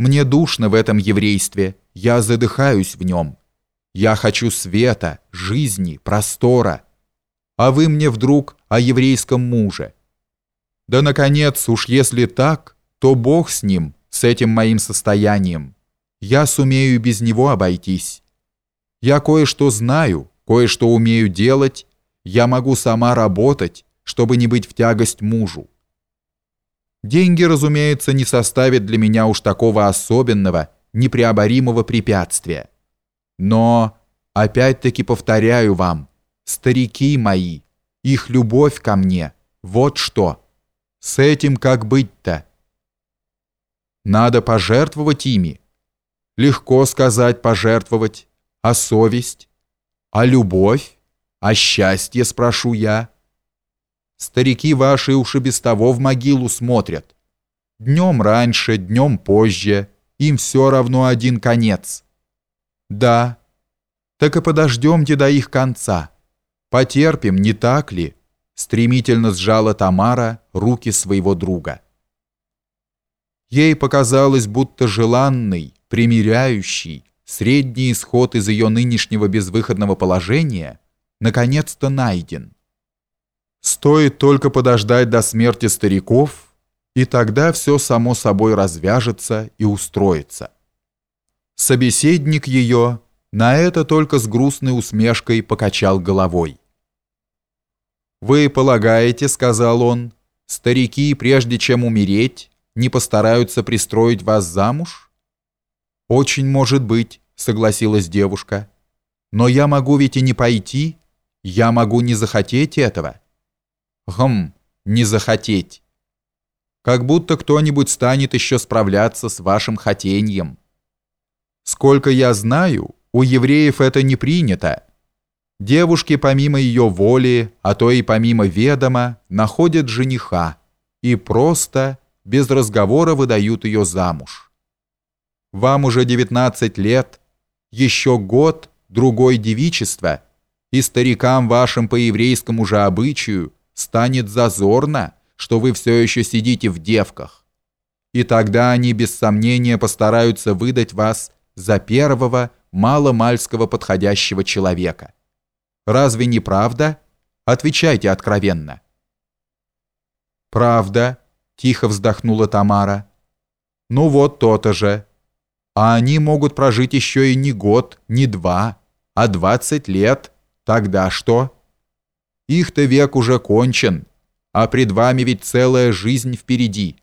Мне душно в этом еврействе, я задыхаюсь в нем. Я хочу света, жизни, простора. А вы мне вдруг о еврейском муже. Да, наконец, уж если так, то Бог с ним, с этим моим состоянием. Я сумею без него обойтись. Я кое-что знаю, кое-что умею делать, я могу сама работать, чтобы не быть в тягость мужу. Деньги, разумеется, не составят для меня уж такого особенного, непреоборимого препятствия. Но, опять-таки повторяю вам, старики мои, их любовь ко мне, вот что. С этим как быть-то? Надо пожертвовать ими. Легко сказать пожертвовать. А совесть? А любовь? А счастье, спрошу я. Старики ваши уж и без того в могилу смотрят. Днем раньше, днем позже, им все равно один конец. Да, так и подождемте до их конца. Потерпим, не так ли? Стремительно сжала Тамара руки своего друга. Ей показалось, будто желанный, примиряющий, средний исход из ее нынешнего безвыходного положения наконец-то найден. Стоит только подождать до смерти стариков, и тогда все само собой развяжется и устроится. Собеседник ее на это только с грустной усмешкой покачал головой. «Вы полагаете, — сказал он, — старики, прежде чем умереть, не постараются пристроить вас замуж?» «Очень может быть», — согласилась девушка. «Но я могу ведь и не пойти, я могу не захотеть этого». Гм, не захотеть. Как будто кто-нибудь станет еще справляться с вашим хотением. Сколько я знаю, у евреев это не принято. Девушки помимо ее воли, а то и помимо ведома, находят жениха и просто, без разговора выдают ее замуж. Вам уже 19 лет, еще год, другой девичества, и старикам вашим по еврейскому же обычаю – станет зазорно, что вы все еще сидите в девках. И тогда они без сомнения постараются выдать вас за первого маломальского подходящего человека. Разве не правда? Отвечайте откровенно. Правда, тихо вздохнула Тамара. Ну вот то-то же. А они могут прожить еще и не год, не два, а двадцать лет. Тогда что? Их-то век уже кончен, а пред вами ведь целая жизнь впереди.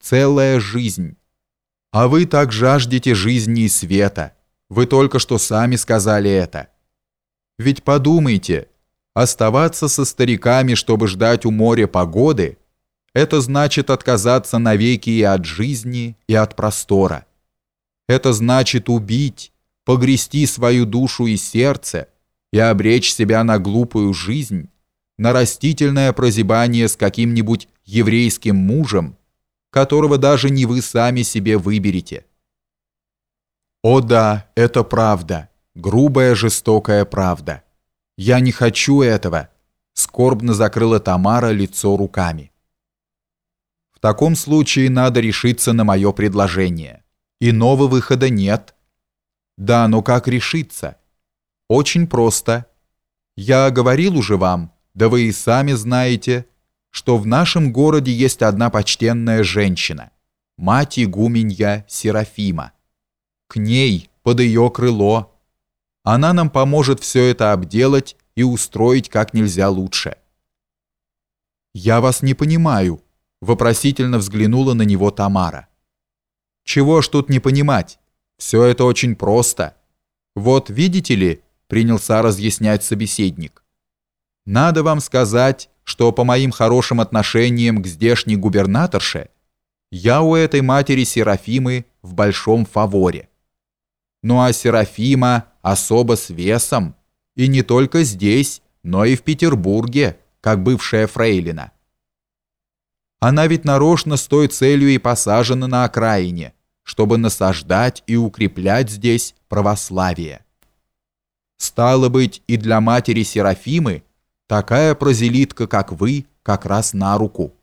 Целая жизнь. А вы так жаждете жизни и света. Вы только что сами сказали это. Ведь подумайте, оставаться со стариками, чтобы ждать у моря погоды, это значит отказаться навеки и от жизни, и от простора. Это значит убить, погрести свою душу и сердце и обречь себя на глупую жизнь, на растительное прозябание с каким-нибудь еврейским мужем, которого даже не вы сами себе выберете. О да, это правда, грубая жестокая правда. Я не хочу этого, скорбно закрыла Тамара лицо руками. В таком случае надо решиться на мое предложение. Иного выхода нет. Да, но как решиться? Очень просто. Я говорил уже вам, да вы и сами знаете, что в нашем городе есть одна почтенная женщина, мать игуменья Серафима. К ней, под ее крыло. Она нам поможет все это обделать и устроить как нельзя лучше. «Я вас не понимаю», — вопросительно взглянула на него Тамара. «Чего ж тут не понимать? Все это очень просто. Вот видите ли», — принялся разъяснять собеседник, надо вам сказать, что по моим хорошим отношениям к здешней губернаторше я у этой матери Серафимы в большом фаворе. Ну а Серафима особо с весом, и не только здесь, но и в Петербурге, как бывшая фрейлина. Она ведь нарочно с той целью и посажена на окраине, чтобы насаждать и укреплять здесь православие. Стало быть, и для матери Серафимы – Такая прозелитка, как вы, как раз на руку.